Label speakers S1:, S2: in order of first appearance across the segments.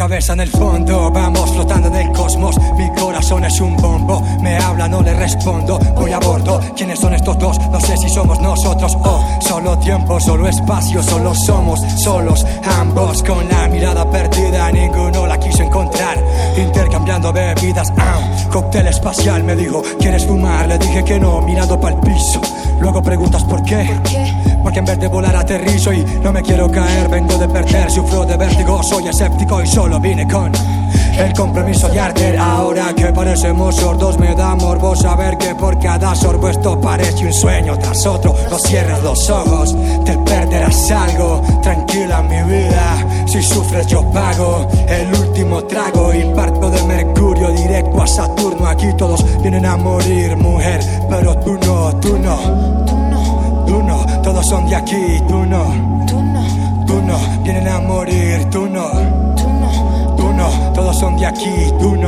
S1: cabeza en el fondo, vamos flotando en el cosmos. Mi corazón es un bombo, me habla, no le respondo. Voy a bordo, ¿quiénes son estos dos? No sé si somos nosotros o solo tiempo, solo espacio, solo somos solos. Ambos con la mirada perdida, ninguno la quiso encontrar. Intercambiando bebidas, cóctel espacial me dijo, ¿quieres fumar? Le dije que no, mirando para el piso. Luego preguntas ¿Por qué? Porque en vez de volar aterrizo y no me quiero caer, vengo de perder, sufro de vértigo, soy escéptico y solo vine con el compromiso de arder. Ahora que parecemos sordos, me da morbo saber que por cada sorbo esto parece un sueño tras otro. No cierres los ojos, te perderás algo. Tranquila mi vida, si sufres yo pago el último trago y parto de Mercurio directo a Saturno. Aquí todos vienen a morir, mujer, pero tú no, tú no. Tú no, todos son de aquí, tú no.
S2: Tú no,
S1: Tú no, vienen a morir, tú no.
S2: tú no,
S1: Tú no, todos son de aquí, tú no.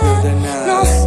S2: Pierde nada.
S1: No